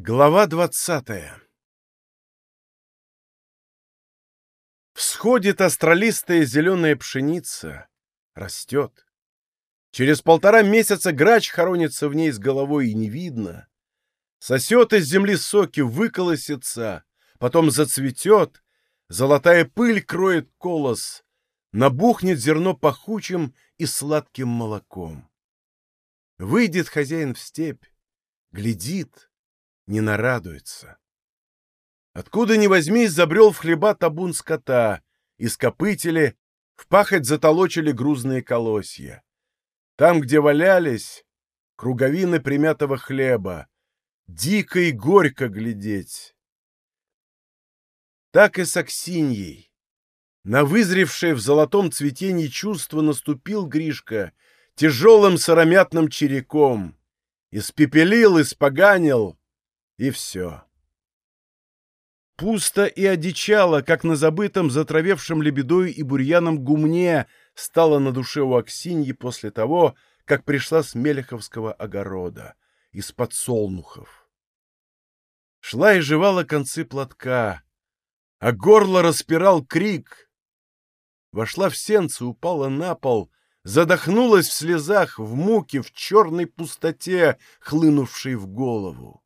Глава двадцатая Всходит астролистая зеленая пшеница, растет. Через полтора месяца грач хоронится в ней с головой и не видно. Сосет из земли соки, выколосится, потом зацветет, золотая пыль кроет колос, набухнет зерно пахучим и сладким молоком. Выйдет хозяин в степь, глядит — не нарадуется. Откуда ни возьмись, забрел в хлеба табун скота, из копытели в пахоть затолочили грузные колосья. Там, где валялись, круговины примятого хлеба, дико и горько глядеть. Так и с Аксиньей. На вызревшее в золотом цветении чувство наступил Гришка тяжелым сыромятным череком, испепелил, испоганил, и все. Пусто и одичало, как на забытом, затравевшем лебедой и бурьяном гумне стало на душе у Аксиньи после того, как пришла с Мелеховского огорода, из подсолнухов. Шла и жевала концы платка, а горло распирал крик. Вошла в сенце, упала на пол, задохнулась в слезах, в муке, в черной пустоте, хлынувшей в голову.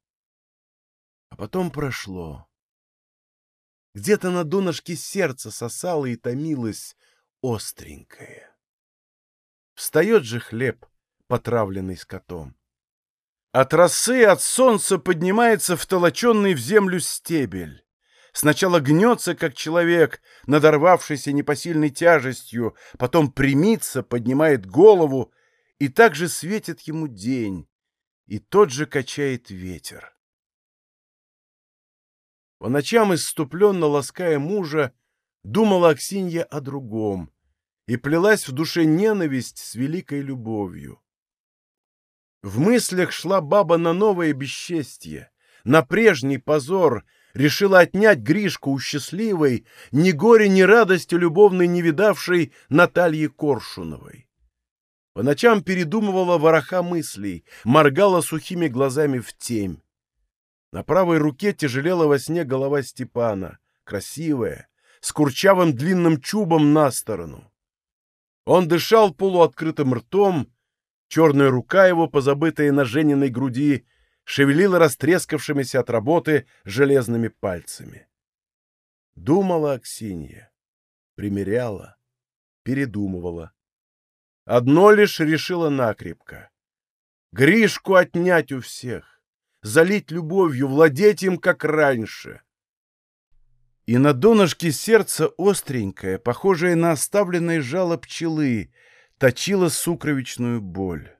А потом прошло. Где-то на донышке сердца сосало и томилось остренькое. Встает же хлеб, потравленный скотом. От росы, от солнца поднимается втолоченный в землю стебель. Сначала гнется, как человек, надорвавшийся непосильной тяжестью, потом примится, поднимает голову, и так же светит ему день, и тот же качает ветер. По ночам, исступленно лаская мужа, думала Аксинья о другом, и плелась в душе ненависть с великой любовью. В мыслях шла баба на новое бесчестье, на прежний позор, решила отнять Гришку у счастливой, ни горе, ни радости любовной не видавшей Натальи Коршуновой. По ночам передумывала вороха мыслей, моргала сухими глазами в темь. На правой руке тяжелела во сне голова Степана, красивая, с курчавым длинным чубом на сторону. Он дышал полуоткрытым ртом, черная рука его, позабытая на Жениной груди, шевелила растрескавшимися от работы железными пальцами. Думала Аксинья, примеряла, передумывала. Одно лишь решила накрепко — Гришку отнять у всех залить любовью, владеть им, как раньше. И на донышке сердца остренькое, похожее на оставленное жало пчелы, точила сукровичную боль.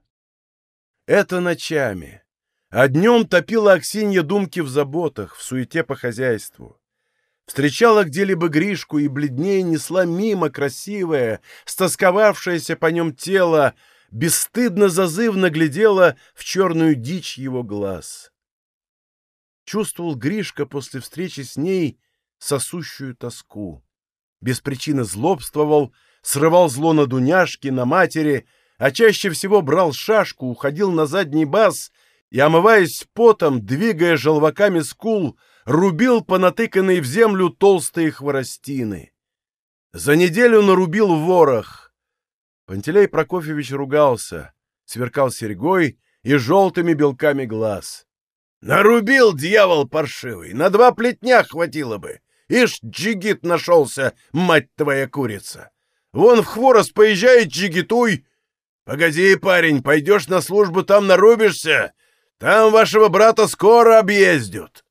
Это ночами. А днем топила Аксинья думки в заботах, в суете по хозяйству. Встречала где-либо Гришку и бледнее несла мимо красивое, стосковавшееся по нем тело, бесстыдно зазывно глядела в черную дичь его глаз чувствовал Гришка после встречи с ней сосущую тоску. Без причины злобствовал, срывал зло на Дуняшке, на матери, а чаще всего брал шашку, уходил на задний бас и, омываясь потом, двигая желваками скул, рубил по натыканной в землю толстые хворостины. За неделю нарубил ворох. Пантелей Прокофьевич ругался, сверкал серьгой и желтыми белками глаз. Нарубил дьявол паршивый, на два плетня хватило бы. Ишь, джигит нашелся, мать твоя курица. Вон в хворост поезжает джигитуй. Погоди, парень, пойдешь на службу, там нарубишься. Там вашего брата скоро объездят.